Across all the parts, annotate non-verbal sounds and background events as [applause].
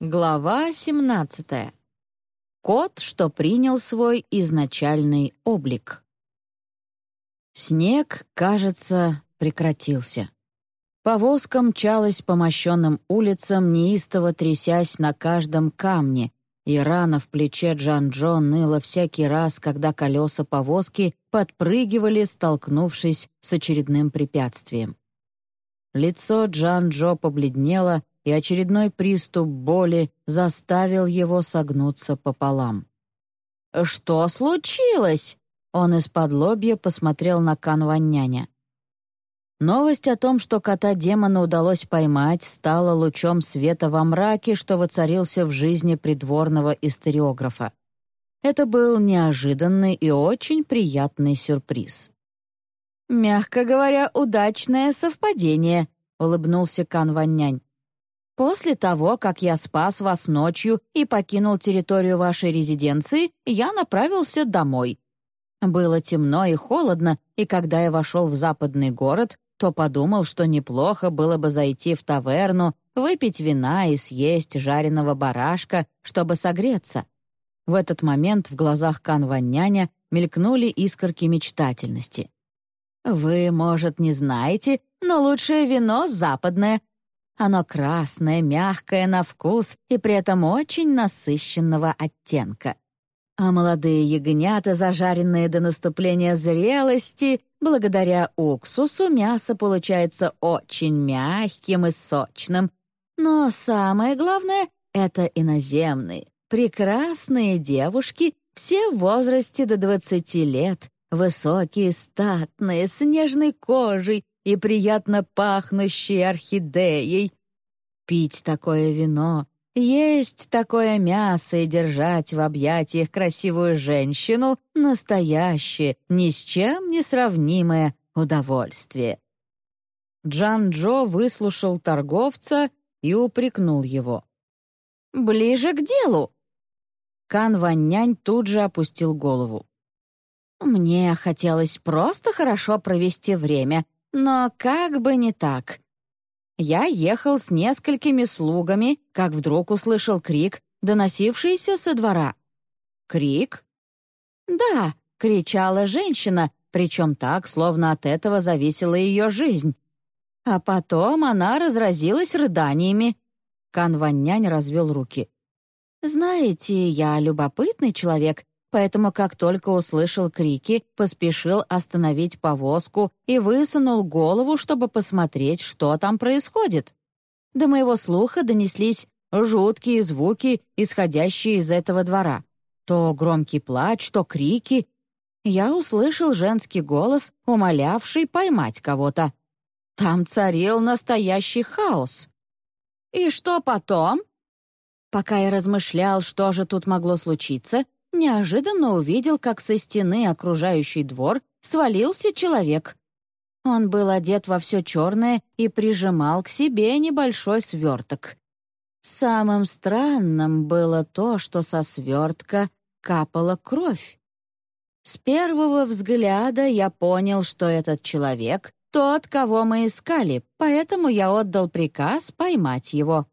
Глава 17. Кот, что принял свой изначальный облик. Снег, кажется, прекратился. Повозка мчалась по мощенным улицам, неистово трясясь на каждом камне, и рана в плече Джан-Джо ныла всякий раз, когда колеса повозки подпрыгивали, столкнувшись с очередным препятствием. Лицо Джан-Джо побледнело, и очередной приступ боли заставил его согнуться пополам. «Что случилось?» Он из-под лобья посмотрел на Канваняня. Новость о том, что кота-демона удалось поймать, стала лучом света во мраке, что воцарился в жизни придворного историографа. Это был неожиданный и очень приятный сюрприз. «Мягко говоря, удачное совпадение», — улыбнулся Кан Ваннянь. После того, как я спас вас ночью и покинул территорию вашей резиденции, я направился домой. Было темно и холодно, и когда я вошел в западный город, то подумал, что неплохо было бы зайти в таверну, выпить вина и съесть жареного барашка, чтобы согреться. В этот момент в глазах Канваняня мелькнули искорки мечтательности. «Вы, может, не знаете, но лучшее вино западное, оно красное, мягкое на вкус и при этом очень насыщенного оттенка. А молодые ягнята, зажаренные до наступления зрелости, благодаря уксусу мясо получается очень мягким и сочным. Но самое главное — это иноземные, прекрасные девушки, все в возрасте до 20 лет, высокие, статные, с нежной кожей, и приятно пахнущей орхидеей. Пить такое вино, есть такое мясо и держать в объятиях красивую женщину — настоящее, ни с чем не сравнимое удовольствие. Джан-Джо выслушал торговца и упрекнул его. «Ближе к делу!» Кан Ваннянь тут же опустил голову. «Мне хотелось просто хорошо провести время, но как бы не так. Я ехал с несколькими слугами, как вдруг услышал крик, доносившийся со двора. Крик? Да, кричала женщина, причем так, словно от этого зависела ее жизнь. А потом она разразилась рыданиями. Канваннянь развел руки. «Знаете, я любопытный человек поэтому как только услышал крики, поспешил остановить повозку и высунул голову, чтобы посмотреть, что там происходит. До моего слуха донеслись жуткие звуки, исходящие из этого двора. То громкий плач, то крики. Я услышал женский голос, умолявший поймать кого-то. Там царил настоящий хаос. И что потом? Пока я размышлял, что же тут могло случиться, неожиданно увидел, как со стены, окружающий двор, свалился человек. Он был одет во все черное и прижимал к себе небольшой сверток. Самым странным было то, что со свертка капала кровь. С первого взгляда я понял, что этот человек — тот, кого мы искали, поэтому я отдал приказ поймать его.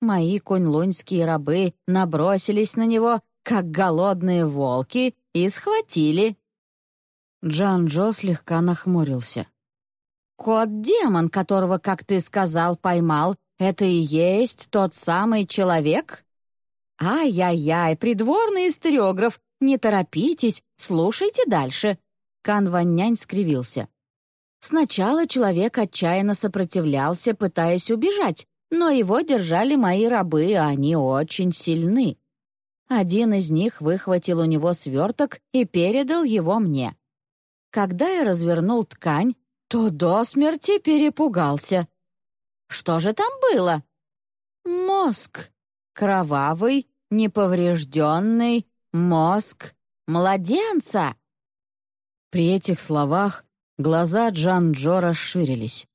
Мои кунь-луньские рабы набросились на него, как голодные волки, и схватили». Джан-Джо слегка нахмурился. «Кот-демон, которого, как ты сказал, поймал, это и есть тот самый человек?» «Ай-яй-яй, придворный историограф, не торопитесь, слушайте дальше». Кан скривился. Сначала человек отчаянно сопротивлялся, пытаясь убежать, но его держали мои рабы, а они очень сильны. Один из них выхватил у него сверток и передал его мне. Когда я развернул ткань, то до смерти перепугался. Что же там было? Мозг. Кровавый, неповрежденный мозг младенца. При этих словах глаза Джан-Джо расширились.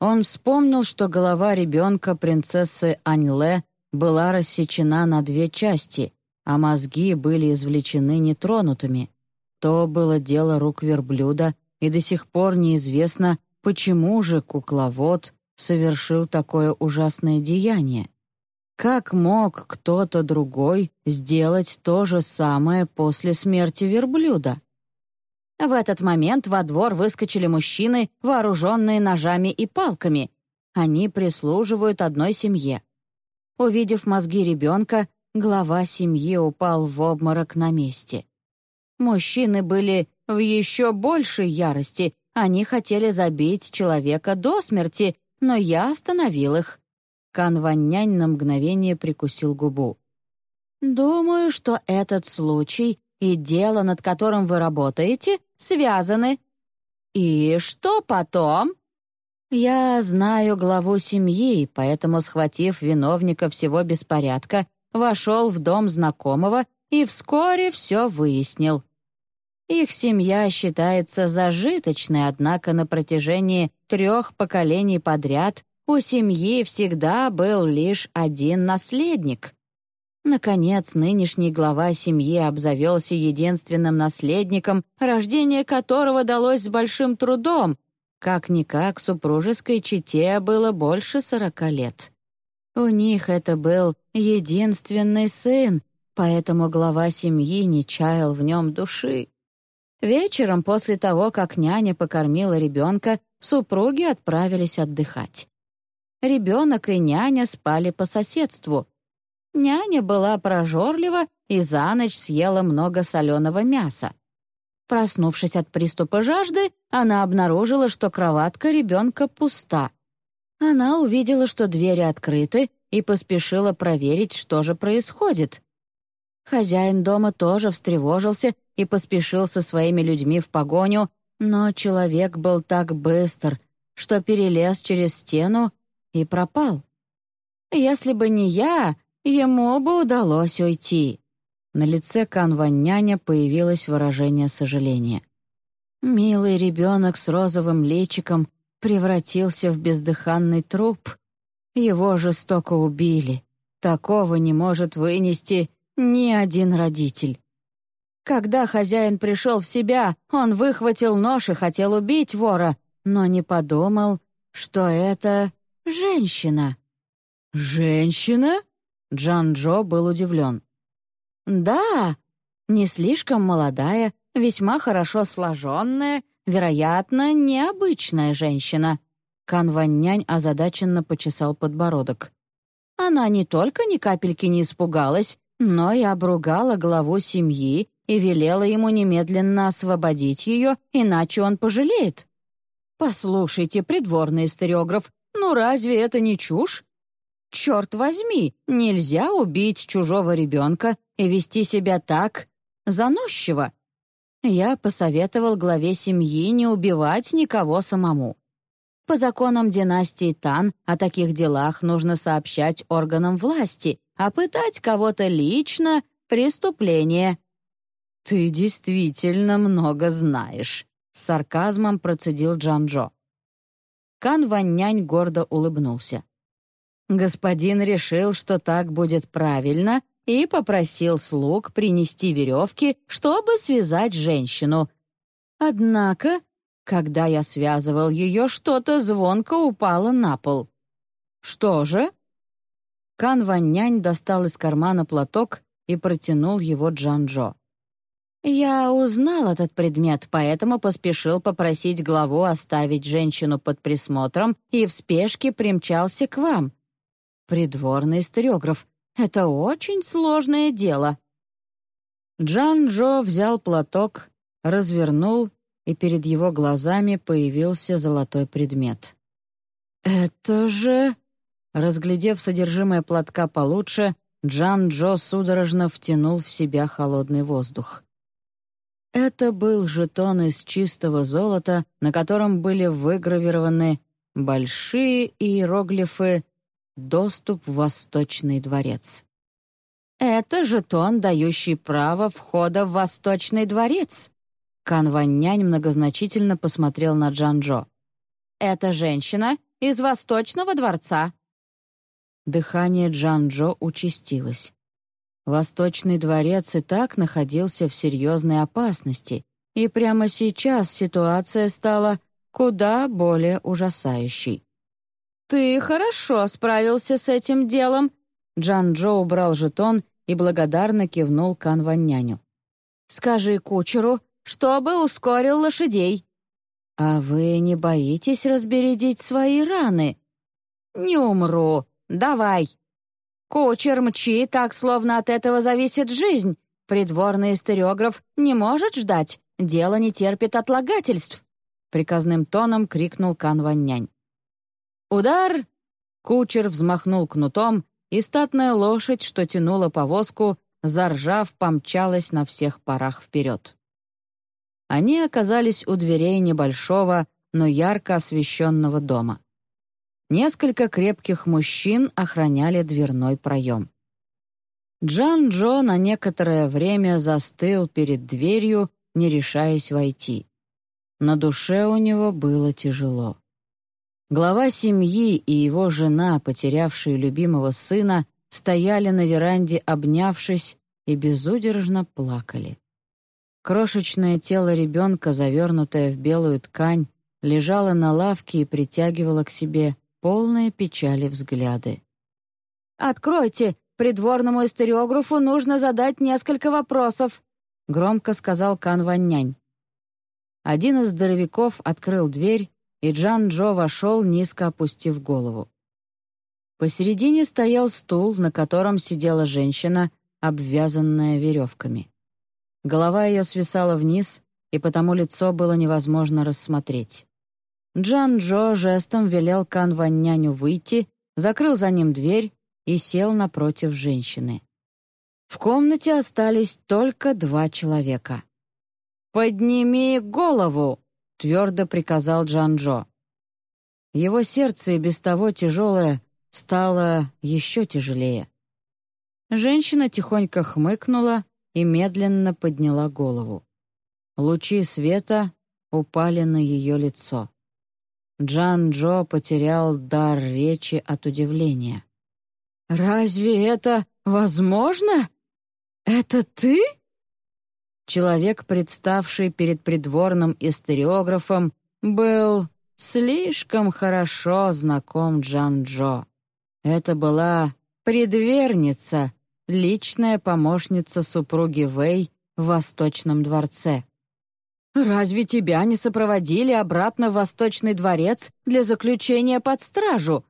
Он вспомнил, что голова ребенка принцессы Аньле была рассечена на две части, а мозги были извлечены нетронутыми. То было дело рук верблюда, и до сих пор неизвестно, почему же кукловод совершил такое ужасное деяние. Как мог кто-то другой сделать то же самое после смерти верблюда? В этот момент во двор выскочили мужчины, вооруженные ножами и палками. Они прислуживают одной семье. Увидев мозги ребенка, глава семьи упал в обморок на месте. Мужчины были в еще большей ярости. Они хотели забить человека до смерти, но я остановил их. Канваннянь на мгновение прикусил губу. «Думаю, что этот случай и дело, над которым вы работаете, связаны. И что потом?» «Я знаю главу семьи, поэтому, схватив виновника всего беспорядка, вошел в дом знакомого и вскоре все выяснил. Их семья считается зажиточной, однако на протяжении трех поколений подряд у семьи всегда был лишь один наследник. Наконец, нынешний глава семьи обзавелся единственным наследником, рождение которого далось с большим трудом. Как-никак супружеской чете было больше сорока лет. У них это был единственный сын, поэтому глава семьи не чаял в нем души. Вечером после того, как няня покормила ребенка, супруги отправились отдыхать. Ребенок и няня спали по соседству. Няня была прожорлива и за ночь съела много соленого мяса. Проснувшись от приступа жажды, она обнаружила, что кроватка ребенка пуста. Она увидела, что двери открыты, и поспешила проверить, что же происходит. Хозяин дома тоже встревожился и поспешил со своими людьми в погоню, но человек был так быстр, что перелез через стену и пропал. Если бы не я, ему бы удалось уйти. На лице Канваняня появилось выражение сожаления. Милый ребенок с розовым личиком превратился в бездыханный труп. Его жестоко убили. Такого не может вынести ни один родитель. Когда хозяин пришел в себя, он выхватил нож и хотел убить вора, но не подумал, что это «Женщина». «Женщина?» Джан-Джо был удивлен. «Да, не слишком молодая, весьма хорошо сложенная, вероятно, необычная женщина». Кан Ваннянь озадаченно почесал подбородок. Она не только ни капельки не испугалась, но и обругала главу семьи и велела ему немедленно освободить ее, иначе он пожалеет. «Послушайте, придворный историограф, ну разве это не чушь? Черт возьми, нельзя убить чужого ребенка и вести себя так заносчиво. Я посоветовал главе семьи не убивать никого самому. По законам династии Тан о таких делах нужно сообщать органам власти, а пытать кого-то лично — преступление. «Ты действительно много знаешь», — с сарказмом процедил Джанжо. Кан Ваннянь гордо улыбнулся. Господин решил, что так будет правильно, и попросил слуг принести веревки, чтобы связать женщину. Однако, когда я связывал ее, что-то звонко упало на пол. «Что же?» Кан Ваннянь достал из кармана платок и протянул его Джанжо. Я узнал этот предмет, поэтому поспешил попросить главу оставить женщину под присмотром и в спешке примчался к вам. Придворный историограф — это очень сложное дело. Джан Джо взял платок, развернул, и перед его глазами появился золотой предмет. «Это же...» Разглядев содержимое платка получше, Джан Джо судорожно втянул в себя холодный воздух. Это был жетон из чистого золота, на котором были выгравированы большие иероглифы «Доступ в Восточный дворец». «Это жетон, дающий право входа в Восточный дворец», Кан Ваннянь многозначительно посмотрел на Джанжо. «Это женщина из Восточного дворца». Дыхание Джанжо участилось. Восточный дворец и так находился в серьезной опасности, и прямо сейчас ситуация стала куда более ужасающей. «Ты хорошо справился с этим делом. Джан Джо убрал жетон и благодарно кивнул Кан Ванняню. «Скажи кучеру, чтобы ускорил лошадей». «А вы не боитесь разбередить свои раны?» «Не умру. Давай». «Кучер мчи, так словно от этого зависит жизнь. Придворный историограф не может ждать. Дело не терпит отлагательств», — приказным тоном крикнул Кан Ваннянь. «Удар!» Кучер взмахнул кнутом, и статная лошадь, что тянула повозку, заржав, помчалась на всех парах вперед. Они оказались у дверей небольшого, но ярко освещенного дома. Несколько крепких мужчин охраняли дверной проем. Джан Джо на некоторое время застыл перед дверью, не решаясь войти. На душе у него было тяжело. Глава семьи и его жена, потерявшие любимого сына, стояли на веранде, обнявшись, и безудержно плакали. Крошечное тело ребенка, завернутое в белую ткань, лежало на лавке и притягивало к себе полные печали взгляды. «Откройте! Придворному историографу нужно задать несколько вопросов», — громко сказал Кан Ваннянь. Один из здоровяков открыл дверь и Джан Джо вошел, низко опустив голову. Посередине стоял стул, на котором сидела женщина, обвязанная веревками. Голова ее свисала вниз, и потому лицо было невозможно рассмотреть. Джан Джо жестом велел Кан Ванняню выйти, закрыл за ним дверь и сел напротив женщины. В комнате остались только два человека. «Подними голову!» твердо приказал Джанжо. Его сердце, и без того тяжелое, стало еще тяжелее. Женщина тихонько хмыкнула и медленно подняла голову. Лучи света упали на ее лицо. Джан-Джо потерял дар речи от удивления. «Разве это возможно? Это ты?» человек, представший перед придворным историографом, был слишком хорошо знаком Джан-Джо. Это была предверница, личная помощница супруги Вэй в Восточном дворце. «Разве тебя не сопроводили обратно в Восточный дворец для заключения под стражу?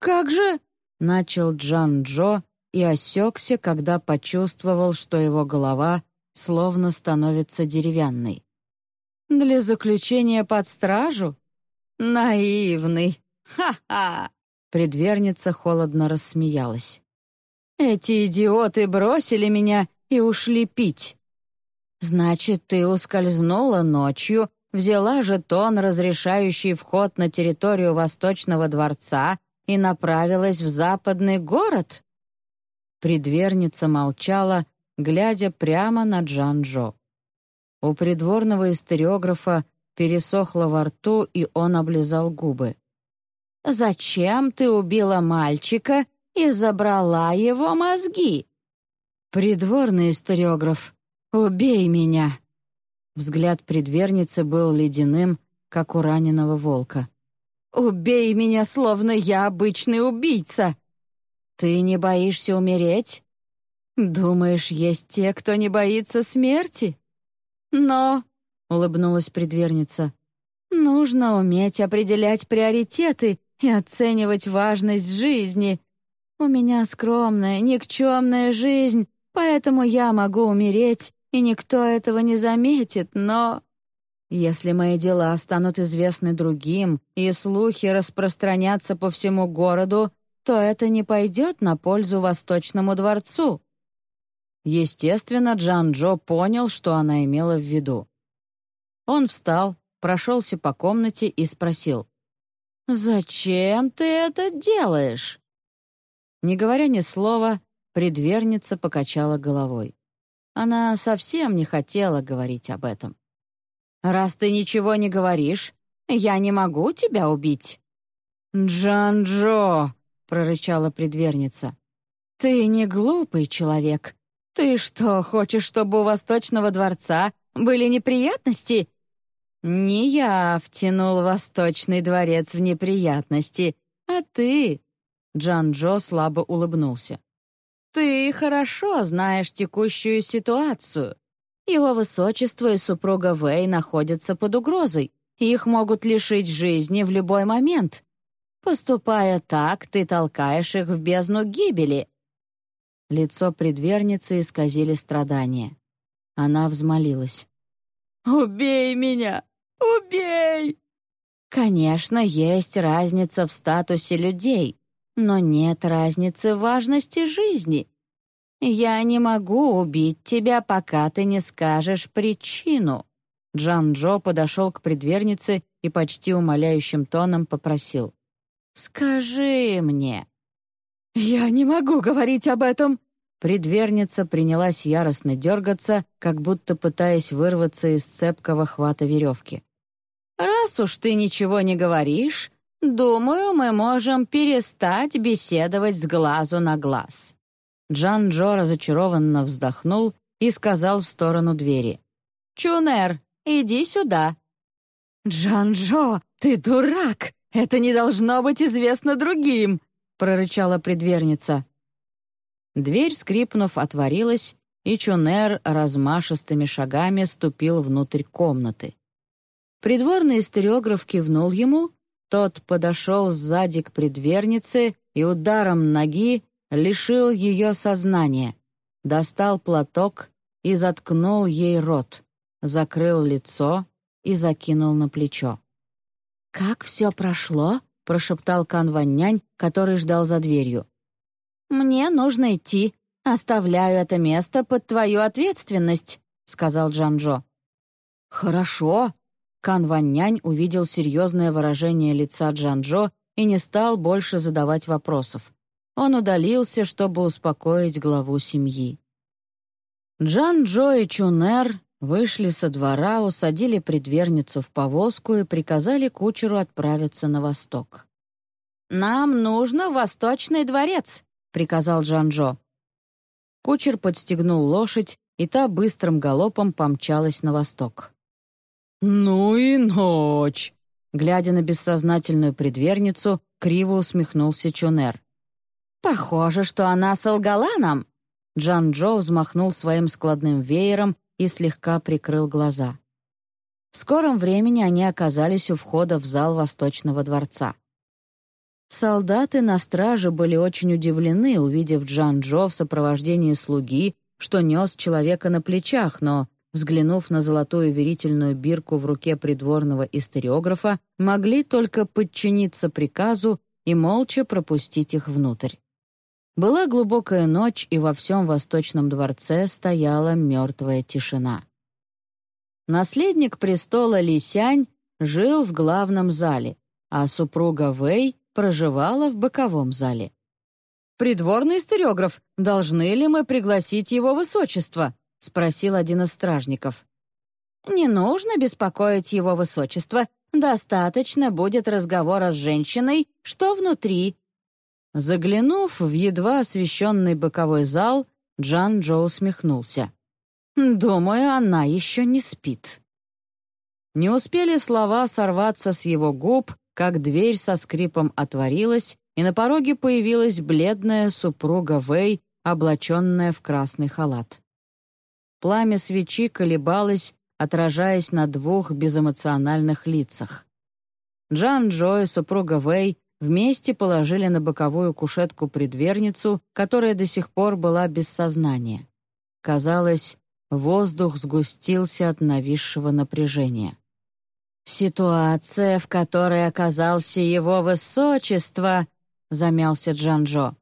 Как же...» — начал Джан-Джо и осекся, когда почувствовал, что его голова словно становится деревянной. «Для заключения под стражу? Наивный! Ха-ха!» Предверница холодно рассмеялась. «Эти идиоты бросили меня и ушли пить. Значит, ты ускользнула ночью, взяла жетон, разрешающий вход на территорию Восточного дворца, и направилась в западный город?» Предверница молчала, глядя прямо на Джан-Джо. У придворного историографа пересохло во рту, и он облизал губы. «Зачем ты убила мальчика и забрала его мозги?» «Придворный историограф, убей меня!» Взгляд предверницы был ледяным, как у раненого волка. «Убей меня, словно я обычный убийца!» «Ты не боишься умереть?» «Думаешь, есть те, кто не боится смерти?» «Но», — улыбнулась предверница, «нужно уметь определять приоритеты и оценивать важность жизни. У меня скромная, никчемная жизнь, поэтому я могу умереть, и никто этого не заметит, но...» Если мои дела станут известны другим, и слухи распространятся по всему городу, то это не пойдет на пользу Восточному дворцу. Естественно, Джан-Джо понял, что она имела в виду. Он встал, прошелся по комнате и спросил. «Зачем ты это делаешь?» Не говоря ни слова, предверница покачала головой. Она совсем не хотела говорить об этом. «Раз ты ничего не говоришь, я не могу тебя убить». «Джан-Джо!» — прорычала предверница. «Ты не глупый человек «Ты что, хочешь, чтобы у Восточного дворца были неприятности?» «Не я втянул Восточный дворец в неприятности, а ты!» Джан Джо слабо улыбнулся. «Ты хорошо знаешь текущую ситуацию. Его высочество и супруга Вэй находятся под угрозой. Их могут лишить жизни в любой момент. Поступая так, ты толкаешь их в бездну гибели». Лицо предверницы исказили страдания. Она взмолилась. «Убей меня! Убей!» Конечно, есть разница в статусе людей, но нет разницы важности жизни. Я не могу убить тебя, пока ты не скажешь причину». Джан-Джо подошел к предвернице и почти умоляющим тоном попросил. «Скажи мне». «Я не могу говорить об этом!» Предверница принялась яростно дергаться, как будто пытаясь вырваться из цепкого хвата веревки. «Раз уж ты ничего не говоришь, думаю, мы можем перестать беседовать с глазу на глаз». Джан-Джо разочарованно вздохнул и сказал в сторону двери. «Чунер, иди сюда». «Джан-Джо, ты дурак! Это не должно быть известно другим!» — прорычала предверница. Дверь, скрипнув, отворилась, и Чунер размашистыми шагами ступил внутрь комнаты. Придворный стереограф кивнул ему, тот подошел сзади к предвернице и ударом ноги лишил ее сознания, достал платок и заткнул ей рот, закрыл лицо и закинул на плечо. «Как все прошло?» — прошептал Канваннянь, который ждал за дверью. «Мне нужно идти. Оставляю это место под твою ответственность», — сказал Джанжо. «Хорошо», Кан Ваннянь увидел серьезное выражение лица Джанжо и не стал больше задавать вопросов. Он удалился, чтобы успокоить главу семьи. Джан-Джо и Чунер вышли со двора, усадили предверницу в повозку и приказали кучеру отправиться на восток. «Нам нужно Восточный дворец», — приказал Джан-Джо. Кучер подстегнул лошадь, и та быстрым галопом помчалась на восток. «Ну и ночь!» Глядя на бессознательную предверницу, криво усмехнулся Чунер. «Похоже, что она солгала нам!» Джан Джо взмахнул своим складным веером и слегка прикрыл глаза. В скором времени они оказались у входа в зал Восточного дворца. Солдаты на страже были очень удивлены, увидев Джан Джо в сопровождении слуги, что нес человека на плечах, но взглянув на золотую верительную бирку в руке придворного историографа, могли только подчиниться приказу и молча пропустить их внутрь. Была глубокая ночь, и во всем Восточном дворце стояла мертвая тишина. Наследник престола Лисянь жил в главном зале, а супруга Вэй проживала в боковом зале. «Придворный историограф, должны ли мы пригласить его высочество?» — спросил один из стражников. «Не нужно беспокоить его высочество. Достаточно будет разговора с женщиной, что внутри». Заглянув в едва освещенный боковой зал, Джан Джо усмехнулся. «Думаю, она еще не спит». Не успели слова сорваться с его губ, как дверь со скрипом отворилась, и на пороге появилась бледная супруга Вэй, облаченная в красный халат. Пламя свечи колебалось, отражаясь на двух безэмоциональных лицах. Джан Джо и супруга Вэй вместе положили на боковую кушетку предверницу, которая до сих пор была без сознания. Казалось, воздух сгустился от нависшего напряжения. «Ситуация, в которой оказался его высочество», — замялся Джанжо.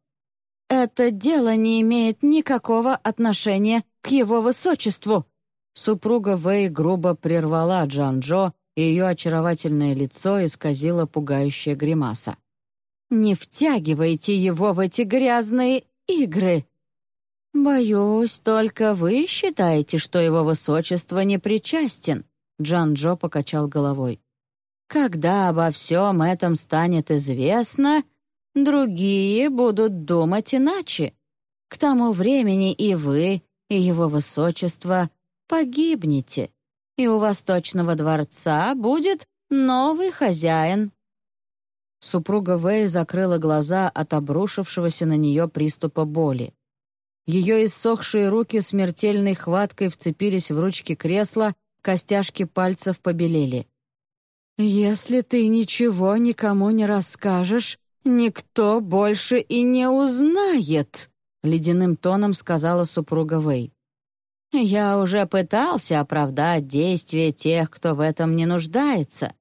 «Это дело не имеет никакого отношения к его высочеству!» Супруга Вэй грубо прервала Джан-Джо, и ее очаровательное лицо исказило пугающая гримаса. «Не втягивайте его в эти грязные игры!» «Боюсь, только вы считаете, что его высочество не причастен», Джан-Джо покачал головой. «Когда обо всем этом станет известно, другие будут думать иначе. К тому времени и вы, и его высочество погибнете, и у Восточного дворца будет новый хозяин». Супруга Вэй закрыла глаза от обрушившегося на нее приступа боли. Ее иссохшие руки смертельной хваткой вцепились в ручки кресла, костяшки пальцев побелели. «Если ты ничего никому не расскажешь, никто больше и не узнает», — ледяным тоном сказала супруга Вэй. «Я уже пытался оправдать действия тех, кто в этом не нуждается.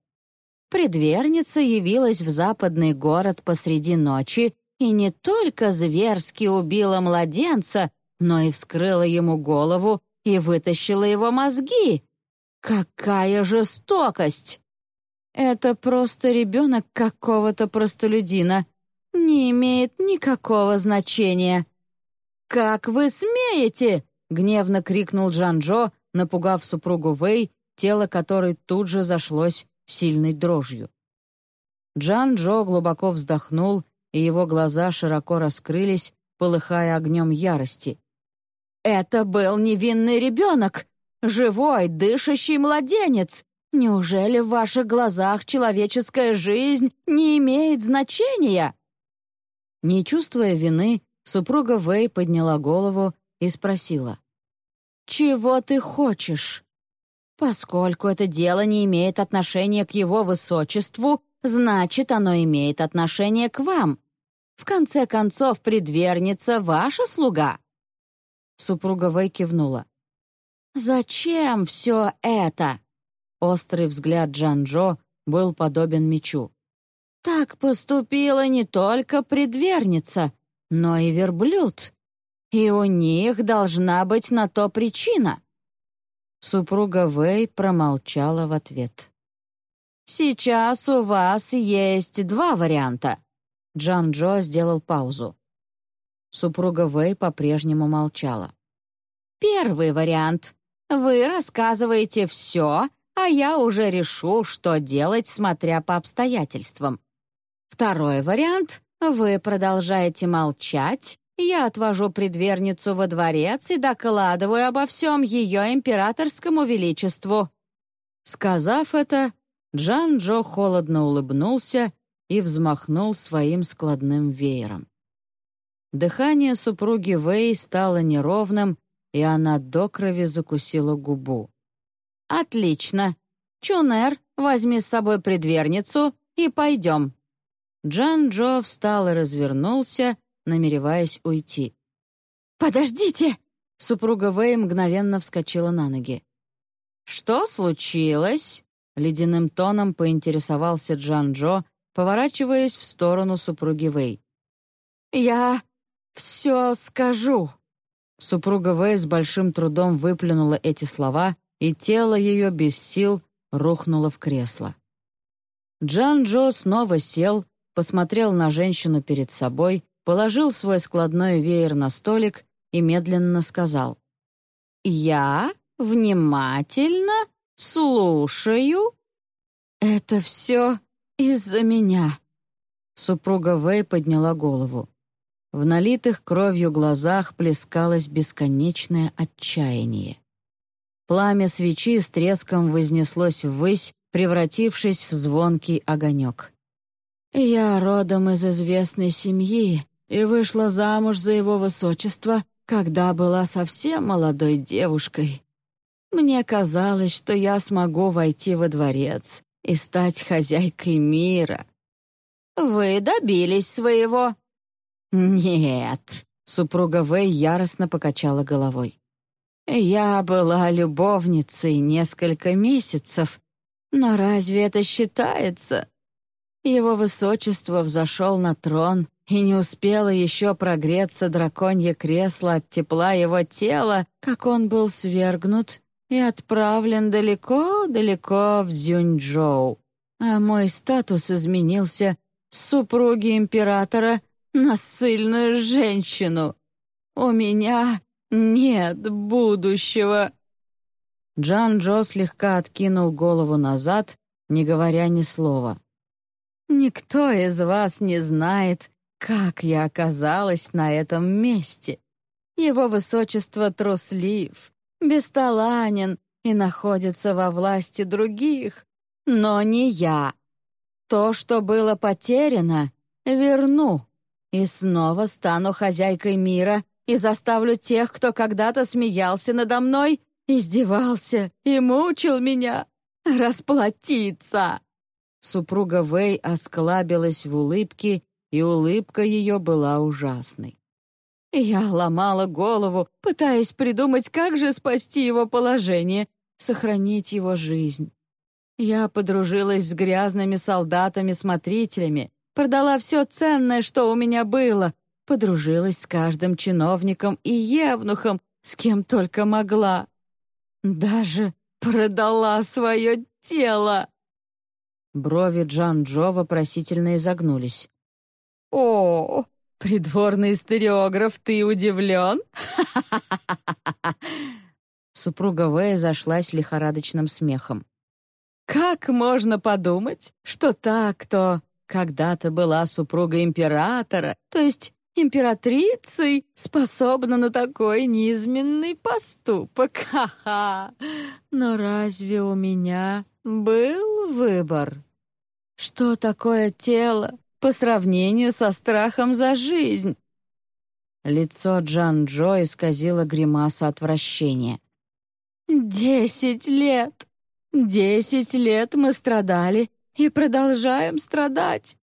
Предверница явилась в западный город посреди ночи и не только зверски убила младенца, но и вскрыла ему голову и вытащила его мозги. Какая жестокость! Это просто ребенок какого-то простолюдина. Не имеет никакого значения. «Как вы смеете?» — гневно крикнул Джан-Джо, напугав супругу Вэй, тело которой тут же зашлось сильной дрожью. Джан-Джо глубоко вздохнул, и его глаза широко раскрылись, полыхая огнем ярости. «Это был невинный ребенок! Живой, дышащий младенец! Неужели в ваших глазах человеческая жизнь не имеет значения?» Не чувствуя вины, супруга Вэй подняла голову и спросила. «Чего ты хочешь?» Поскольку это дело не имеет отношения к его высочеству, значит, оно имеет отношение к вам. В конце концов, предверница — ваша слуга». Супруга Вэй кивнула. «Зачем все это?» Острый взгляд Джан-Джо был подобен мечу. «Так поступила не только предверница, но и верблюд. И у них должна быть на то причина. Супруга Вэй промолчала в ответ. «Сейчас у вас есть два варианта». Джан Джо сделал паузу. Супруга Вэй по-прежнему молчала. «Первый вариант. Вы рассказываете все, а я уже решу, что делать, смотря по обстоятельствам. Второй вариант. Вы продолжаете молчать, я отвожу предверницу во дворец и докладываю обо всем ее императорскому величеству». Сказав это, Джан-Джо холодно улыбнулся и взмахнул своим складным веером. Дыхание супруги Вэй стало неровным, и она до крови закусила губу. «Отлично. Чунер, возьми с собой предверницу и пойдем». Джан-Джо встал и развернулся, намереваясь уйти. «Подождите!» — супруга Вэй мгновенно вскочила на ноги. «Что случилось?» — ледяным тоном поинтересовался Джан-Джо, поворачиваясь в сторону супруги Вэй. «Я все скажу». Супруга Вэй с большим трудом выплюнула эти слова, и тело ее без сил рухнуло в кресло. Джан-Джо снова сел, посмотрел на женщину перед собой положил свой складной веер на столик и медленно сказал. «Я внимательно слушаю». «Это все из-за меня». Супруга Вэй подняла голову. В налитых кровью глазах плескалось бесконечное отчаяние. Пламя свечи с треском вознеслось ввысь, превратившись в звонкий огонек. «Я родом из известной семьи, и вышла замуж за его высочество, когда была совсем молодой девушкой. Мне казалось, что я смогу войти во дворец и стать хозяйкой мира. Вы добились своего. Нет, супруга Вэй яростно покачала головой. Я была любовницей несколько месяцев, но разве это считается? Его высочество взошел на трон и не успело еще прогреться драконье кресло от тепла его тела, как он был свергнут и отправлен далеко-далеко в Дзюньчжоу. А мой статус изменился с супруги императора на сильную женщину. У меня нет будущего. Джан Джо слегка откинул голову назад, не говоря ни слова. «Никто из вас не знает, как я оказалась на этом месте? Его высочество труслив, бесталанен и находится во власти других, но не я. То, что было потеряно, верну и снова стану хозяйкой мира и заставлю тех, кто когда-то смеялся надо мной, издевался и мучил меня, расплатиться!» Супруга Вэй осклабилась в улыбке, и улыбка ее была ужасной. Я ломала голову, пытаясь придумать, как же спасти его положение, сохранить его жизнь. Я подружилась с грязными солдатами-смотрителями, продала все ценное, что у меня было, подружилась с каждым чиновником и евнухом, с кем только могла. Даже продала свое тело. Брови Джан-Джо вопросительно изогнулись. «О, придворный стереограф, ты удивлен?» [laughs] Супруга Вэя зашлась лихорадочным смехом. «Как можно подумать, что та, кто когда-то была супруга императора, то есть императрицей, способна на такой низменный поступок? Ха-ха! Но разве у меня был выбор? Что такое тело по сравнению со страхом за жизнь?» Лицо Джан-Джо исказило гримаса отвращения. «Десять лет! Десять лет мы страдали и продолжаем страдать.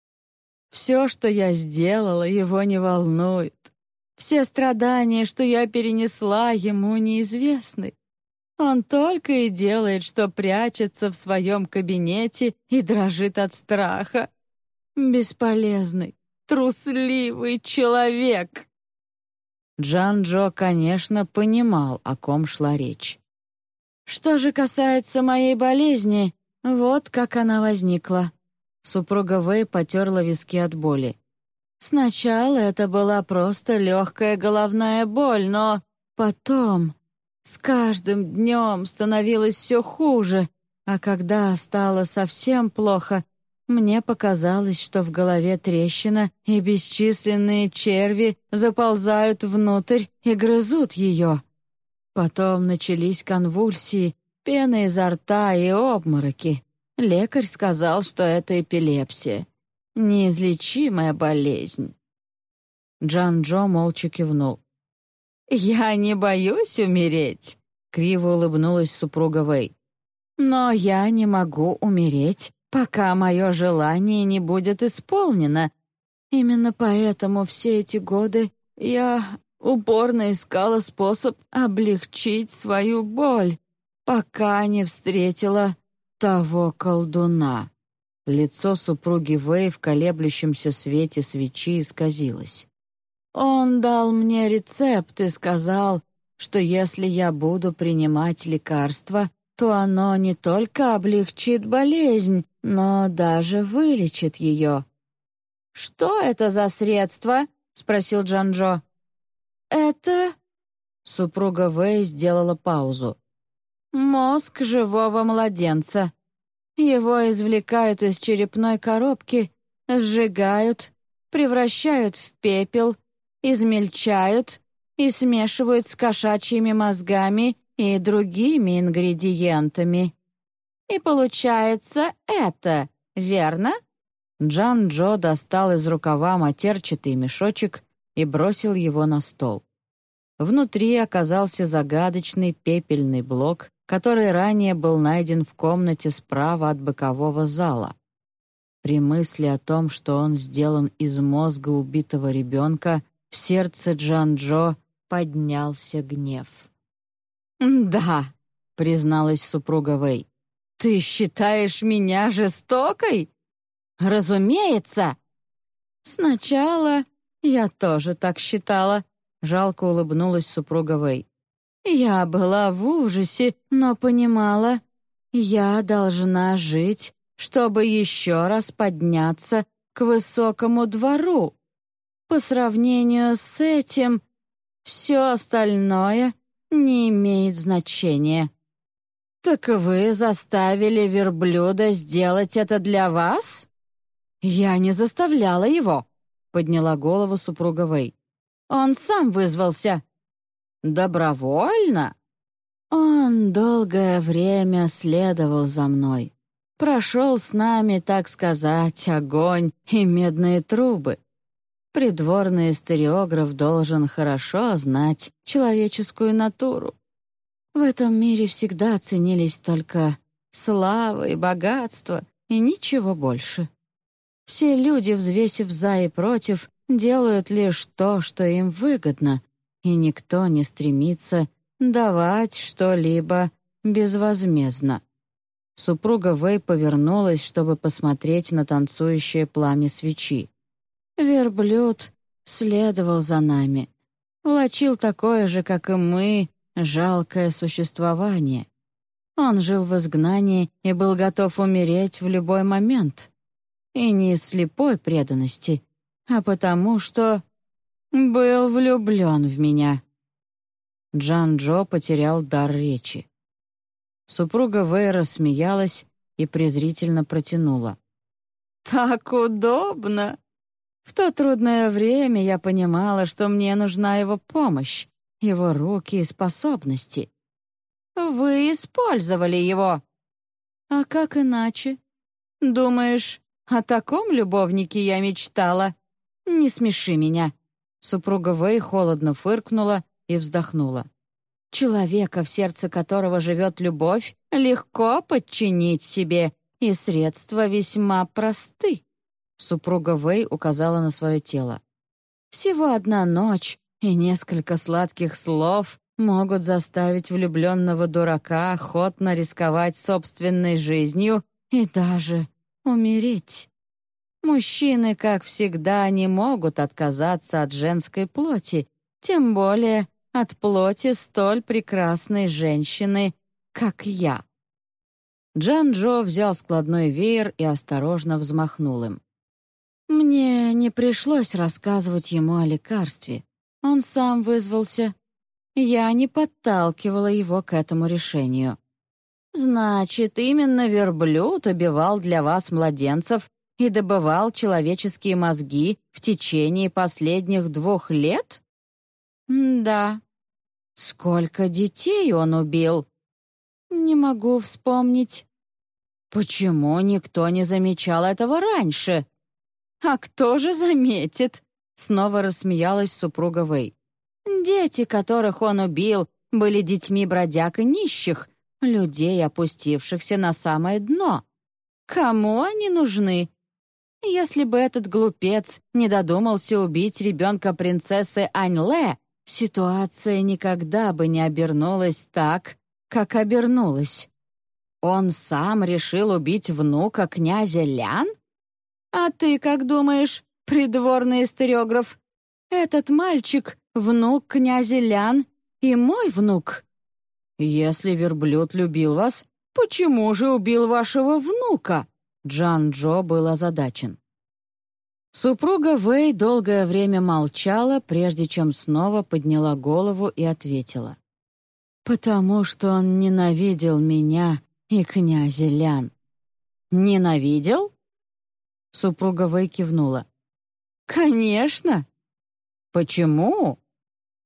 Все, что я сделала, его не волнует. Все страдания, что я перенесла, ему неизвестны. Он только и делает, что прячется в своем кабинете и дрожит от страха. Бесполезный, трусливый человек. Джан-Джо, конечно, понимал, о ком шла речь. Что же касается моей болезни, вот как она возникла. Супруга Вэй потерла виски от боли. Сначала это была просто легкая головная боль, но потом с каждым днем становилось все хуже, а когда стало совсем плохо, мне показалось, что в голове трещина, и бесчисленные черви заползают внутрь и грызут ее. Потом начались конвульсии, пена изо рта и обмороки. Лекарь сказал, что это эпилепсия. Неизлечимая болезнь. Джан-Джо молча кивнул. «Я не боюсь умереть», — криво улыбнулась супруга Вэй. «Но я не могу умереть, пока мое желание не будет исполнено. Именно поэтому все эти годы я упорно искала способ облегчить свою боль, пока не встретила того колдуна. Лицо супруги Вэй в колеблющемся свете свечи исказилось. Он дал мне рецепт и сказал, что если я буду принимать лекарство, то оно не только облегчит болезнь, но даже вылечит ее. «Что это за средство?» — спросил Джанжо. «Это...» Супруга Вэй сделала паузу. «Мозг живого младенца. Его извлекают из черепной коробки, сжигают, превращают в пепел, измельчают и смешивают с кошачьими мозгами и другими ингредиентами. И получается это, верно?» Джан Джо достал из рукава матерчатый мешочек и бросил его на стол. Внутри оказался загадочный пепельный блок, который ранее был найден в комнате справа от бокового зала. При мысли о том, что он сделан из мозга убитого ребенка, в сердце Джан-Джо поднялся гнев. «Да», — призналась супруга Вэй, — «ты считаешь меня жестокой?» «Разумеется!» «Сначала «Я тоже так считала», — жалко улыбнулась супруга Вэй. «Я была в ужасе, но понимала, я должна жить, чтобы еще раз подняться к высокому двору. По сравнению с этим, все остальное не имеет значения». «Так вы заставили верблюда сделать это для вас?» «Я не заставляла его», подняла голову супруга. «Он сам вызвался». «Добровольно?» «Он долгое время следовал за мной. Прошел с нами, так сказать, огонь и медные трубы. Придворный стереограф должен хорошо знать человеческую натуру. В этом мире всегда ценились только слава и богатство, и ничего больше. Все люди, взвесив «за» и «против», делают лишь то, что им выгодно, и никто не стремится давать что-либо безвозмездно. Супруга Вэй повернулась, чтобы посмотреть на танцующее пламя свечи. Верблюд следовал за нами. Влачил такое же, как и мы, жалкое существование. Он жил в изгнании и был готов умереть в любой момент. И не из слепой преданности, а потому что был влюблен в меня. Джан Джо потерял дар речи. Супруга Вэй смеялась и презрительно протянула. «Так удобно! В то трудное время я понимала, что мне нужна его помощь, его руки и способности. Вы использовали его. А как иначе? Думаешь, о таком любовнике я мечтала? Не смеши меня. Супруга Вэй холодно фыркнула и вздохнула. Человека, в сердце которого живет любовь, легко подчинить себе, и средства весьма просты. Супруга Вэй указала на свое тело. «Всего одна ночь и несколько сладких слов могут заставить влюбленного дурака охотно рисковать собственной жизнью и даже умереть. Мужчины, как всегда, не могут отказаться от женской плоти, тем более от плоти столь прекрасной женщины, как я». Джан-Джо взял складной веер и осторожно взмахнул им. Мне не пришлось рассказывать ему о лекарстве. Он сам вызвался. Я не подталкивала его к этому решению. «Значит, именно верблюд убивал для вас младенцев и добывал человеческие мозги в течение последних двух лет?» «Да». «Сколько детей он убил?» «Не могу вспомнить». «Почему никто не замечал этого раньше?» «А кто же заметит?» — снова рассмеялась супруга Вэй. «Дети, которых он убил, были детьми бродяг и нищих, людей, опустившихся на самое дно. Кому они нужны? Если бы этот глупец не додумался убить ребенка принцессы Аньле, ситуация никогда бы не обернулась так, как обернулась. Он сам решил убить внука князя Лян? А ты как думаешь, придворный историограф? Этот мальчик — внук князя Лян и мой внук. Если верблюд любил вас, почему же убил вашего внука? Джан Джо был озадачен. Супруга Вэй долгое время молчала, прежде чем снова подняла голову и ответила. «Потому что он ненавидел меня и князя Лян». «Ненавидел?» Супруга Вэй кивнула. «Конечно!» «Почему?»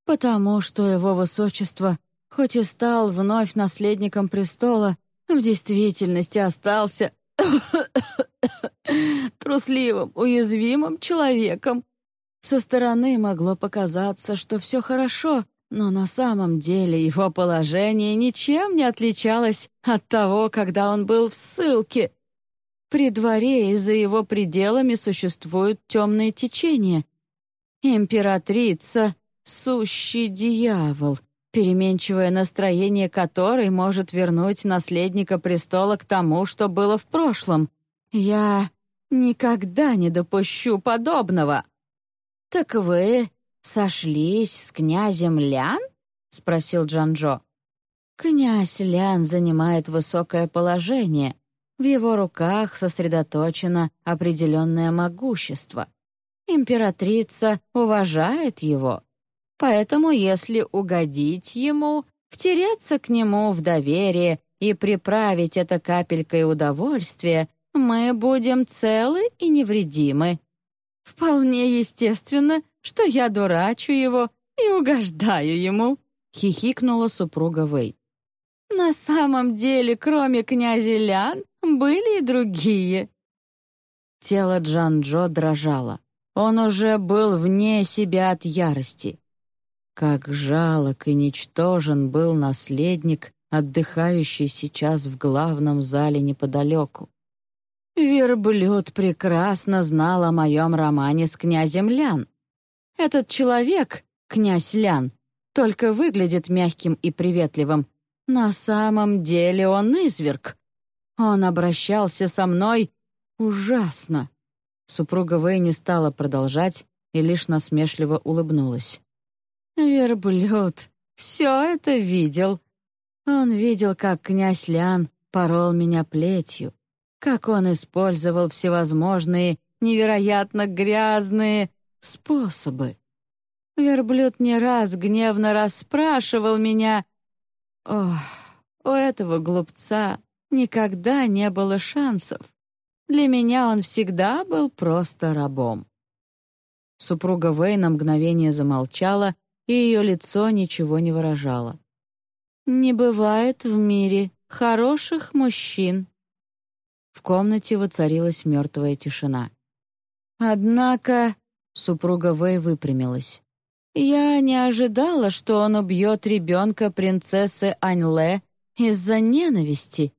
«Потому что его высочество, хоть и стал вновь наследником престола, в действительности остался [coughs] трусливым, уязвимым человеком. Со стороны могло показаться, что все хорошо, но на самом деле его положение ничем не отличалось от того, когда он был в ссылке. При дворе и за его пределами существуют темные течения. Императрица — сущий дьявол, переменчивое настроение которой может вернуть наследника престола к тому, что было в прошлом. Я никогда не допущу подобного. «Так вы сошлись с князем Лян?» — спросил Джанжо. «Князь Лян занимает высокое положение, в его руках сосредоточено определенное могущество. Императрица уважает его. Поэтому, если угодить ему, втереться к нему в доверие и приправить это капелькой удовольствия, мы будем целы и невредимы. Вполне естественно, что я дурачу его и угождаю ему», — хихикнула супруга Вэй. «На самом деле, кроме князя Лян, были и другие». Тело Джан-Джо дрожало. Он уже был вне себя от ярости. Как жалок и ничтожен был наследник, отдыхающий сейчас в главном зале неподалеку. Верблюд прекрасно знал о моем романе с князем Лян. Этот человек, князь Лян, только выглядит мягким и приветливым. На самом деле он изверг. Он обращался со мной ужасно. Супруга Вэй не стала продолжать и лишь насмешливо улыбнулась. «Верблюд все это видел. Он видел, как князь Лян порол меня плетью, как он использовал всевозможные, невероятно грязные способы. Верблюд не раз гневно расспрашивал меня. Ох, у этого глупца никогда не было шансов. Для меня он всегда был просто рабом. Супруга Вэй на мгновение замолчала, и ее лицо ничего не выражало. «Не бывает в мире хороших мужчин». В комнате воцарилась мертвая тишина. Однако супруга Вэй выпрямилась. «Я не ожидала, что он убьет ребенка принцессы Аньле из-за ненависти.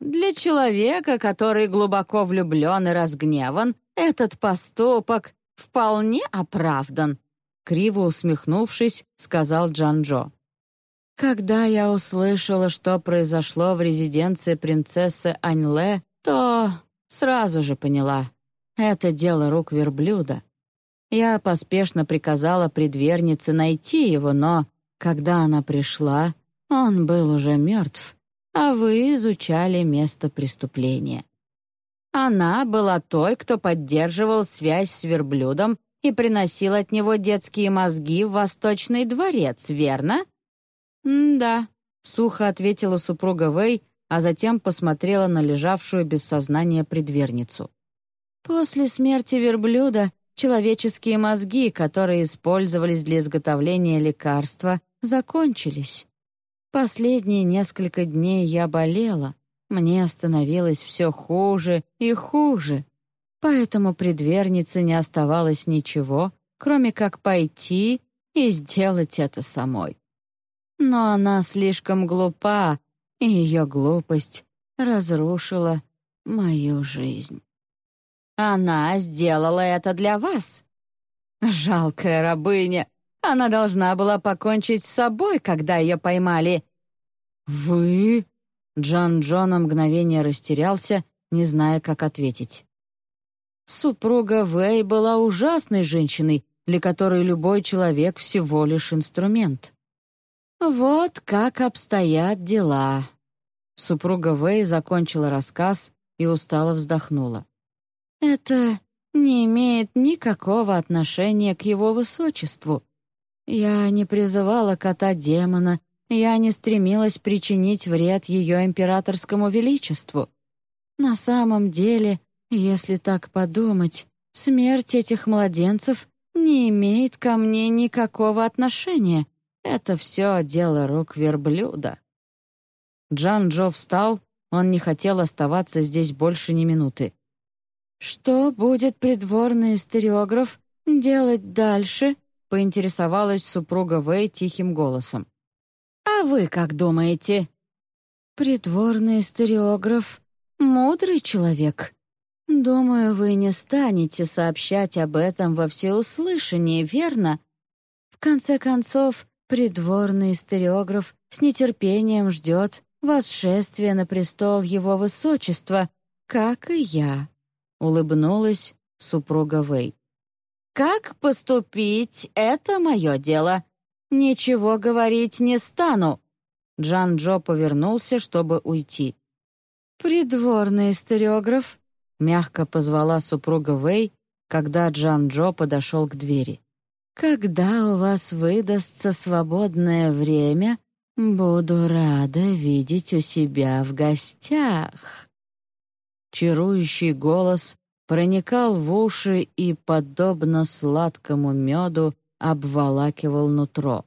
Для человека, который глубоко влюблен и разгневан, этот поступок вполне оправдан», криво усмехнувшись, сказал Джан-Джо. Когда я услышала, что произошло в резиденции принцессы Аньле, то сразу же поняла — это дело рук верблюда. Я поспешно приказала предвернице найти его, но, когда она пришла, он был уже мертв, а вы изучали место преступления. Она была той, кто поддерживал связь с верблюдом и приносил от него детские мозги в Восточный дворец, верно?» «Да», — сухо ответила супруга Вэй, а затем посмотрела на лежавшую без сознания предверницу. «После смерти верблюда человеческие мозги, которые использовались для изготовления лекарства, закончились. Последние несколько дней я болела, мне становилось все хуже и хуже, Поэтому предвернице не оставалось ничего, кроме как пойти и сделать это самой. Но она слишком глупа, и ее глупость разрушила мою жизнь. Она сделала это для вас. Жалкая рабыня. Она должна была покончить с собой, когда ее поймали. «Вы?» Джон Джон на мгновение растерялся, не зная, как ответить. Супруга Вэй была ужасной женщиной, для которой любой человек всего лишь инструмент. Вот как обстоят дела. Супруга Вэй закончила рассказ и устало вздохнула. Это не имеет никакого отношения к его высочеству. Я не призывала кота-демона, я не стремилась причинить вред ее императорскому величеству. На самом деле если так подумать, смерть этих младенцев не имеет ко мне никакого отношения. Это все дело рук верблюда. Джан Джо встал, он не хотел оставаться здесь больше ни минуты. «Что будет придворный историограф делать дальше?» — поинтересовалась супруга Вэй тихим голосом. «А вы как думаете?» «Придворный историограф — мудрый человек», «Думаю, вы не станете сообщать об этом во всеуслышание, верно? В конце концов, придворный историограф с нетерпением ждет восшествия на престол его высочества, как и я», — улыбнулась супруга Вэй. «Как поступить — это мое дело. Ничего говорить не стану». Джан-Джо повернулся, чтобы уйти. «Придворный историограф Мягко позвала супруга Вэй, когда Джан Джо подошел к двери. «Когда у вас выдастся свободное время, буду рада видеть у себя в гостях». Чарующий голос проникал в уши и, подобно сладкому меду, обволакивал нутро.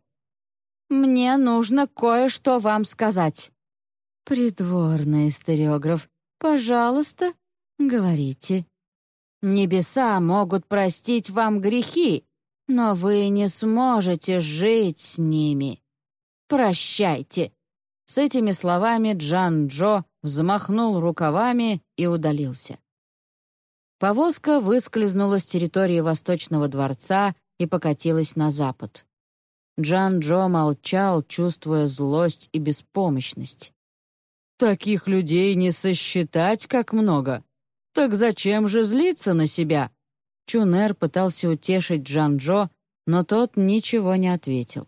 «Мне нужно кое-что вам сказать». «Придворный историограф, пожалуйста, «Говорите». Небеса могут простить вам грехи, но вы не сможете жить с ними. Прощайте». С этими словами Джан Джо взмахнул рукавами и удалился. Повозка выскользнула с территории Восточного дворца и покатилась на запад. Джан Джо молчал, чувствуя злость и беспомощность. «Таких людей не сосчитать, как много. Так зачем же злиться на себя?» Чунер пытался утешить Джан Джо, но тот ничего не ответил.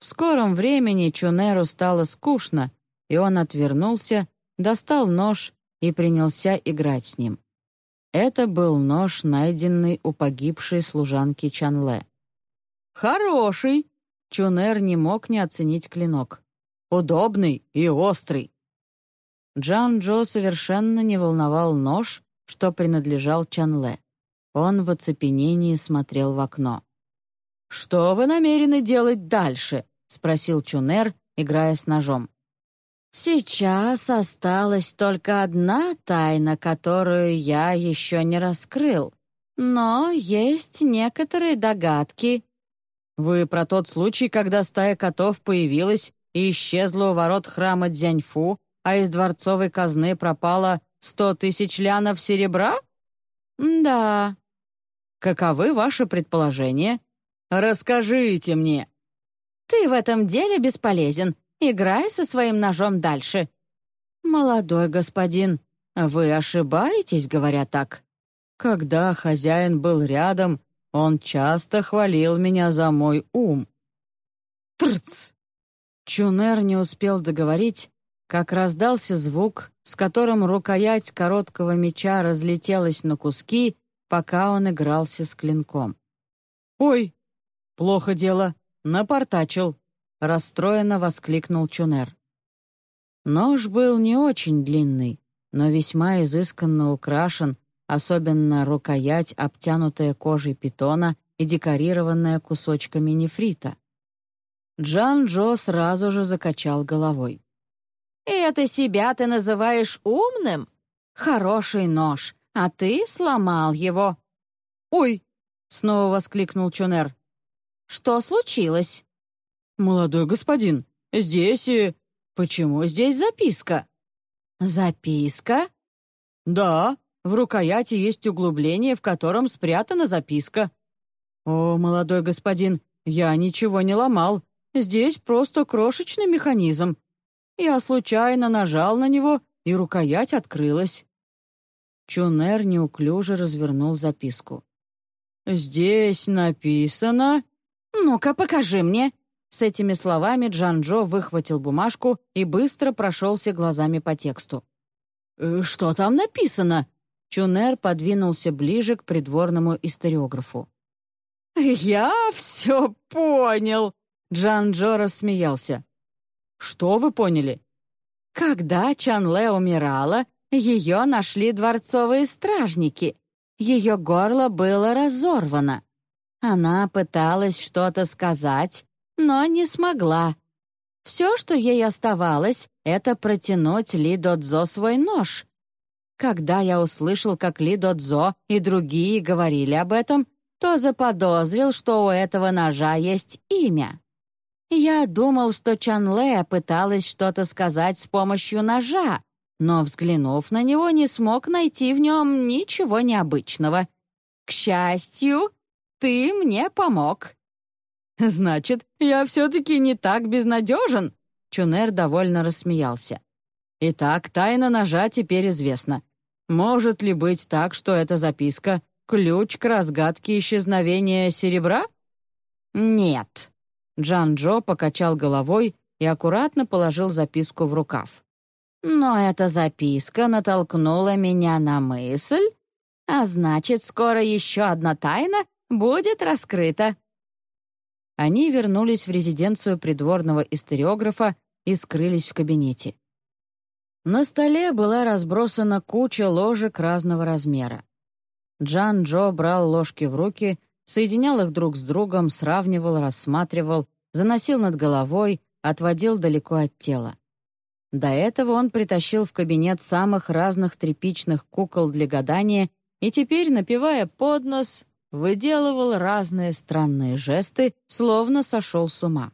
В скором времени Чунеру стало скучно, и он отвернулся, достал нож и принялся играть с ним. Это был нож, найденный у погибшей служанки Чанле. «Хороший!» — Чунер не мог не оценить клинок. «Удобный и острый!» Джан Джо совершенно не волновал нож, что принадлежал Чанле. Он в оцепенении смотрел в окно. «Что вы намерены делать дальше?» — спросил Чунер, играя с ножом. «Сейчас осталась только одна тайна, которую я еще не раскрыл. Но есть некоторые догадки». «Вы про тот случай, когда стая котов появилась и исчезла у ворот храма Дзяньфу, а из дворцовой казны пропало сто тысяч лянов серебра?» «Да». «Каковы ваши предположения?» «Расскажите мне!» «Ты в этом деле бесполезен. Играй со своим ножом дальше». «Молодой господин, вы ошибаетесь, говоря так. Когда хозяин был рядом, он часто хвалил меня за мой ум». «Трц!» Чунер не успел договорить, как раздался звук, с которым рукоять короткого меча разлетелась на куски, пока он игрался с клинком. «Ой, «Плохо дело. Напортачил», — расстроенно воскликнул Чунер. Нож был не очень длинный, но весьма изысканно украшен, особенно рукоять, обтянутая кожей питона и декорированная кусочками нефрита. Джан Джо сразу же закачал головой. «И это себя ты называешь умным? Хороший нож, а ты сломал его». «Ой!» — снова воскликнул Чунер. Что случилось?» «Молодой господин, здесь и... Почему здесь записка?» «Записка?» «Да, в рукояти есть углубление, в котором спрятана записка». «О, молодой господин, я ничего не ломал. Здесь просто крошечный механизм. Я случайно нажал на него, и рукоять открылась». Чунер неуклюже развернул записку. «Здесь написано...» «Ну-ка, покажи мне!» С этими словами Джан-Джо выхватил бумажку и быстро прошелся глазами по тексту. «Э, «Что там написано?» Чунер подвинулся ближе к придворному историографу. «Я все понял!» Джан-Джо рассмеялся. «Что вы поняли?» «Когда Чан-Ле умирала, ее нашли дворцовые стражники. Ее горло было разорвано. Она пыталась что-то сказать, но не смогла. Все, что ей оставалось, это протянуть Ли Додзо свой нож. Когда я услышал, как Ли Додзо и другие говорили об этом, то заподозрил, что у этого ножа есть имя. Я думал, что Чанле пыталась что-то сказать с помощью ножа, но, взглянув на него, не смог найти в нем ничего необычного. К счастью, ты мне помог». «Значит, я все-таки не так безнадежен?» Чунер довольно рассмеялся. «Итак, тайна ножа теперь известна. Может ли быть так, что эта записка — ключ к разгадке исчезновения серебра?» «Нет». Джан-Джо покачал головой и аккуратно положил записку в рукав. «Но эта записка натолкнула меня на мысль, а значит, скоро еще одна тайна будет раскрыто». Они вернулись в резиденцию придворного историографа и скрылись в кабинете. На столе была разбросана куча ложек разного размера. Джан Джо брал ложки в руки, соединял их друг с другом, сравнивал, рассматривал, заносил над головой, отводил далеко от тела. До этого он притащил в кабинет самых разных тряпичных кукол для гадания и теперь, напевая под нос, выделывал разные странные жесты, словно сошел с ума.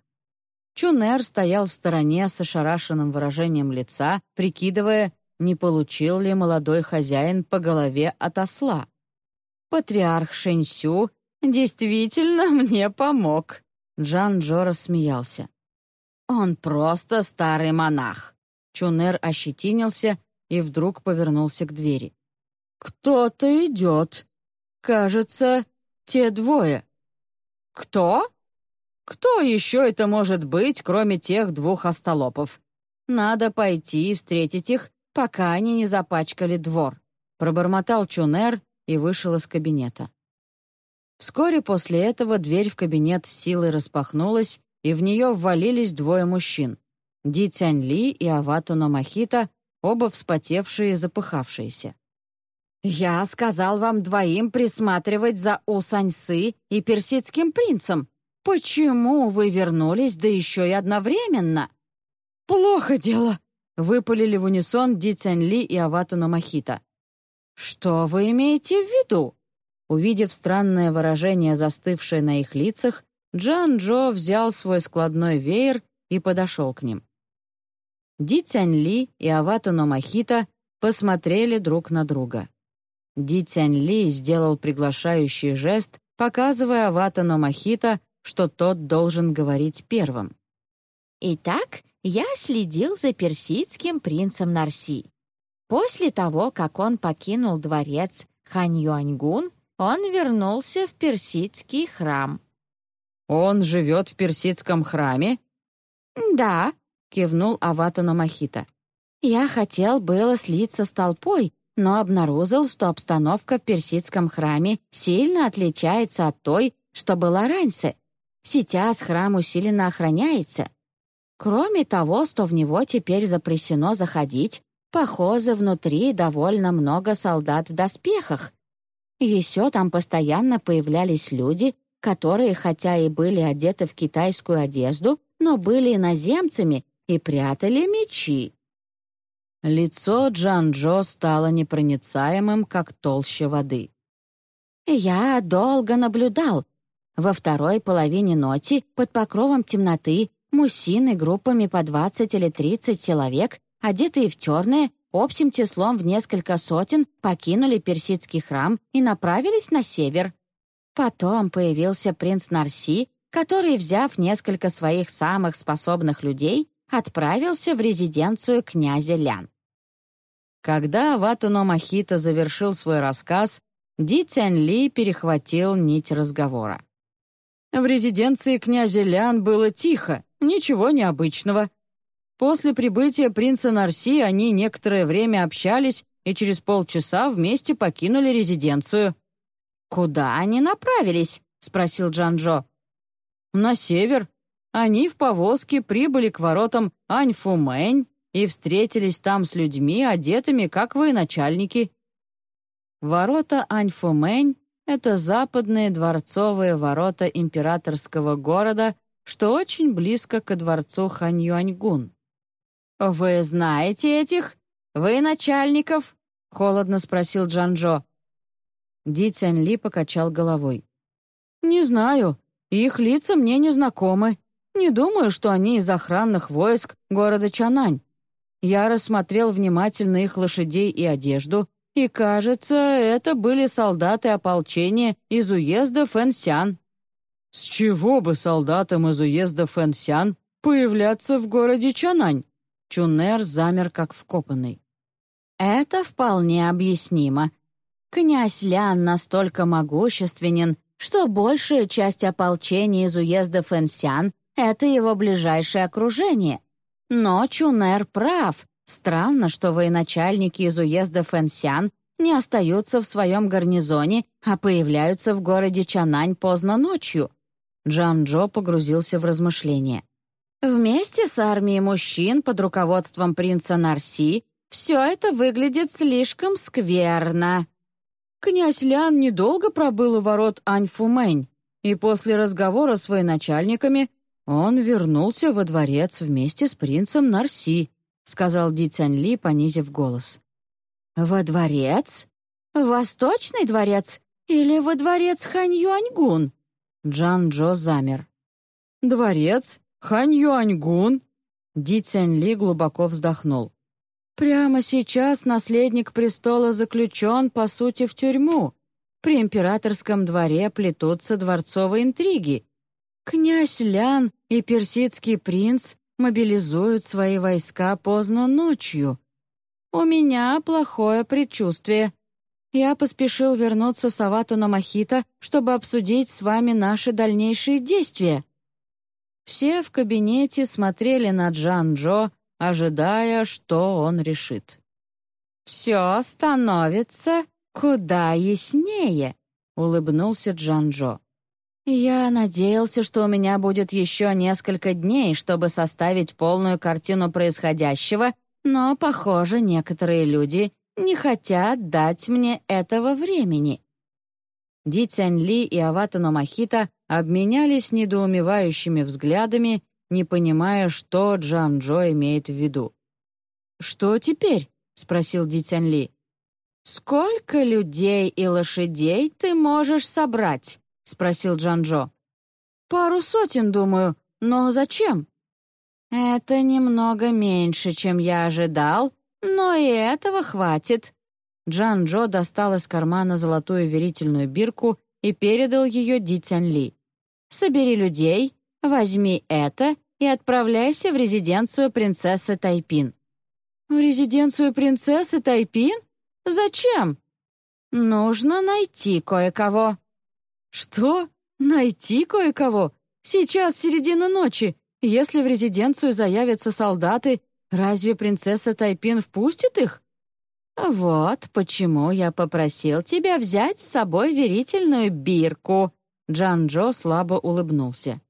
Чунер стоял в стороне с ошарашенным выражением лица, прикидывая, не получил ли молодой хозяин по голове от осла. «Патриарх Шэньсю действительно мне помог», — Джан Джо рассмеялся. «Он просто старый монах». Чунер ощетинился и вдруг повернулся к двери. «Кто-то идет. Кажется, те двое». «Кто?» «Кто еще это может быть, кроме тех двух остолопов? Надо пойти и встретить их, пока они не запачкали двор», пробормотал Чунер и вышел из кабинета. Вскоре после этого дверь в кабинет с силой распахнулась, и в нее ввалились двое мужчин — Ди Цянь Ли и Аватуно Махита, оба вспотевшие и запыхавшиеся. «Я сказал вам двоим присматривать за Усаньсы и персидским принцем. Почему вы вернулись, да еще и одновременно?» «Плохо дело», — выпалили в унисон Ди Цянь Ли и Аватуно Махита. «Что вы имеете в виду?» Увидев странное выражение, застывшее на их лицах, Джан Джо взял свой складной веер и подошел к ним. Ди Цянь Ли и Аватуно Махита посмотрели друг на друга. Ди Цянь Ли сделал приглашающий жест, показывая Аватуно Махита, что тот должен говорить первым. «Итак, я следил за персидским принцем Нарси. После того, как он покинул дворец Хань Юаньгун, он вернулся в персидский храм». «Он живет в персидском храме?» «Да», кивнул Аватуно Махита. «Я хотел было слиться с толпой, но обнаружил, что обстановка в персидском храме сильно отличается от той, что была раньше. Сейчас храм усиленно охраняется. Кроме того, что в него теперь запрещено заходить, похоже, внутри довольно много солдат в доспехах. Еще там постоянно появлялись люди, которые, хотя и были одеты в китайскую одежду, но были иноземцами и прятали мечи. Лицо Джан-Джо стало непроницаемым, как толще воды. «Я долго наблюдал. Во второй половине ночи, под покровом темноты, мужчины группами по 20 или 30 человек, одетые в черное, общим числом в несколько сотен, покинули персидский храм и направились на север. Потом появился принц Нарси, который, взяв несколько своих самых способных людей, отправился в резиденцию князя Лян. Когда Ватуно Махита завершил свой рассказ, Ди Цянь Ли перехватил нить разговора. В резиденции князя Лян было тихо, ничего необычного. После прибытия принца Нарси они некоторое время общались и через полчаса вместе покинули резиденцию. «Куда они направились?» — спросил Джанжо. «На север», они в повозке прибыли к воротам Аньфумэнь и встретились там с людьми, одетыми как военачальники. Ворота Аньфумэнь — это западные дворцовые ворота императорского города, что очень близко ко дворцу Ханьюаньгун. «Вы знаете этих военачальников?» — холодно спросил Джанжо. Ди Цянь Ли покачал головой. «Не знаю, их лица мне не знакомы. Не думаю, что они из охранных войск города Чанань. Я рассмотрел внимательно их лошадей и одежду, и, кажется, это были солдаты ополчения из уезда Фэнсян. С чего бы солдатам из уезда Фэнсян появляться в городе Чанань? Чунер замер как вкопанный. Это вполне объяснимо. Князь Лян настолько могущественен, что большая часть ополчения из уезда Фэнсян это его ближайшее окружение. Но Чунер прав. Странно, что военачальники из уезда Фэнсян не остаются в своем гарнизоне, а появляются в городе Чанань поздно ночью. Джан Джо погрузился в размышления. Вместе с армией мужчин под руководством принца Нарси все это выглядит слишком скверно. Князь Лян недолго пробыл у ворот Аньфумэнь, и после разговора с военачальниками «Он вернулся во дворец вместе с принцем Нарси», — сказал Ди Цянь Ли, понизив голос. «Во дворец? Восточный дворец или во дворец Хань-Юаньгун?» Джан-Джо замер. «Дворец? Хань-Юаньгун?» Ди Цянь Ли глубоко вздохнул. «Прямо сейчас наследник престола заключен, по сути, в тюрьму. При императорском дворе плетутся дворцовые интриги. Князь Лян и персидский принц мобилизуют свои войска поздно ночью. У меня плохое предчувствие. Я поспешил вернуться с Авату на Махита, чтобы обсудить с вами наши дальнейшие действия». Все в кабинете смотрели на Джан-Джо, ожидая, что он решит. «Все становится куда яснее», — улыбнулся Джан-Джо. «Я надеялся, что у меня будет еще несколько дней, чтобы составить полную картину происходящего, но, похоже, некоторые люди не хотят дать мне этого времени». Ди Цянь Ли и Аватано Махита обменялись недоумевающими взглядами, не понимая, что Джан Джо имеет в виду. «Что теперь?» — спросил Ди Цянь Ли. «Сколько людей и лошадей ты можешь собрать?» — спросил Джанжо. «Пару сотен, думаю. Но зачем?» «Это немного меньше, чем я ожидал, но и этого хватит». Джан-Джо достал из кармана золотую верительную бирку и передал ее Ди Цянь Ли. «Собери людей, возьми это и отправляйся в резиденцию принцессы Тайпин». «В резиденцию принцессы Тайпин? Зачем?» «Нужно найти кое-кого». «Что? Найти кое-кого? Сейчас середина ночи. Если в резиденцию заявятся солдаты, разве принцесса Тайпин впустит их?» «Вот почему я попросил тебя взять с собой верительную бирку», Джан-Джо слабо улыбнулся.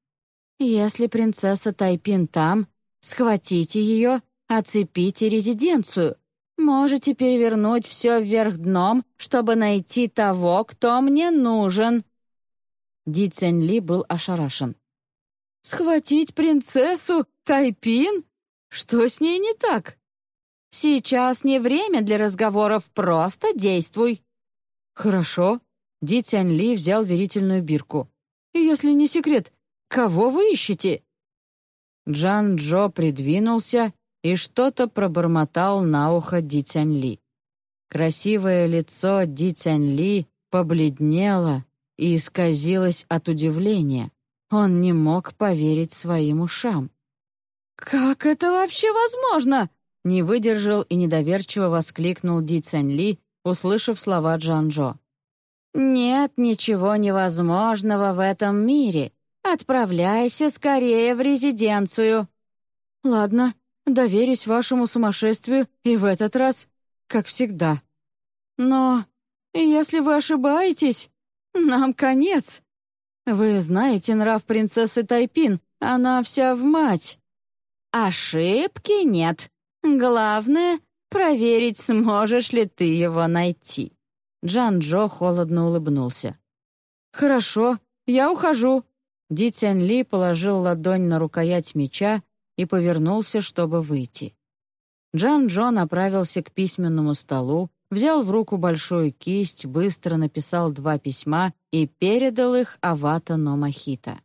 «Если принцесса Тайпин там, схватите ее, оцепите резиденцию. Можете перевернуть все вверх дном, чтобы найти того, кто мне нужен». Ди Цянь Ли был ошарашен. «Схватить принцессу Тайпин? Что с ней не так?» «Сейчас не время для разговоров, просто действуй». «Хорошо». Ди Цянь Ли взял верительную бирку. «Если не секрет, кого вы ищете?» Джан Джо придвинулся и что-то пробормотал на ухо Ди Цянь Ли. Красивое лицо Ди Цянь Ли побледнело, и исказилась от удивления. Он не мог поверить своим ушам. «Как это вообще возможно?» Не выдержал и недоверчиво воскликнул Ди Цянь Ли, услышав слова Джанжо. «Нет ничего невозможного в этом мире. Отправляйся скорее в резиденцию». «Ладно, доверюсь вашему сумасшествию и в этот раз, как всегда. Но если вы ошибаетесь, нам конец. Вы знаете нрав принцессы Тайпин, она вся в мать. Ошибки нет. Главное — проверить, сможешь ли ты его найти. Джан-Джо холодно улыбнулся. «Хорошо, я ухожу». Ди Ли положил ладонь на рукоять меча и повернулся, чтобы выйти. Джан-Джо направился к письменному столу, взял в руку большую кисть, быстро написал два письма и передал их Авата Номахита.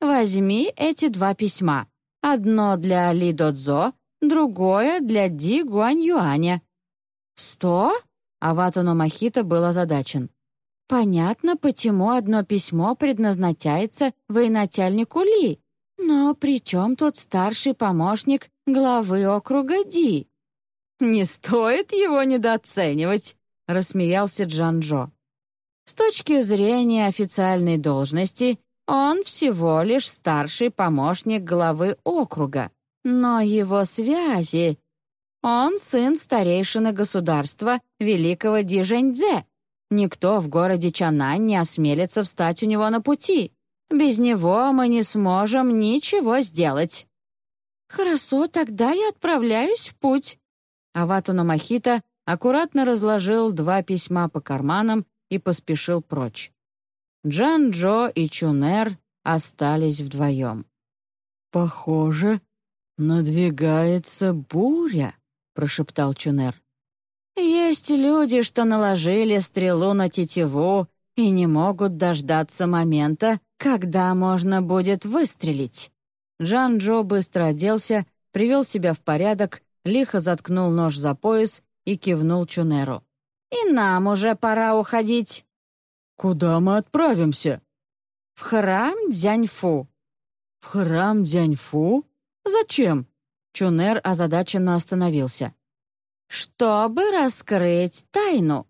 «Возьми эти два письма. Одно для Ли Додзо, другое для Ди Гуань-Юаня». «Сто?» — Авата Номахита был озадачен. «Понятно, почему одно письмо предназначается военачальнику Ли. Но при чем тут старший помощник главы округа Ди?» «Не стоит его недооценивать», — рассмеялся Джанжо. «С точки зрения официальной должности, он всего лишь старший помощник главы округа, но его связи... Он сын старейшины государства великого Дижэньцзе. Никто в городе Чанань не осмелится встать у него на пути. Без него мы не сможем ничего сделать». «Хорошо, тогда я отправляюсь в путь», Аватуна Махита аккуратно разложил два письма по карманам и поспешил прочь. Джан-Джо и Чунер остались вдвоем. «Похоже, надвигается буря», — прошептал Чунер. «Есть люди, что наложили стрелу на тетиву и не могут дождаться момента, когда можно будет выстрелить. Жан-Джо быстро оделся, привел себя в порядок, лихо заткнул нож за пояс и кивнул Чунеру. «И нам уже пора уходить». «Куда мы отправимся?» «В храм Дзяньфу». «В храм Дзяньфу? Зачем?» Чунер озадаченно остановился. «Чтобы раскрыть тайну».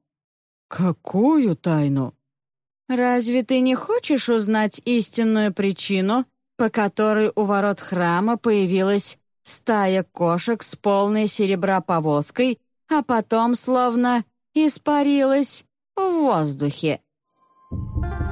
«Какую тайну?» «Разве ты не хочешь узнать истинную причину, по которой у ворот храма появилась стая кошек с полной серебра повозкой, а потом словно испарилась в воздухе?» Thank you.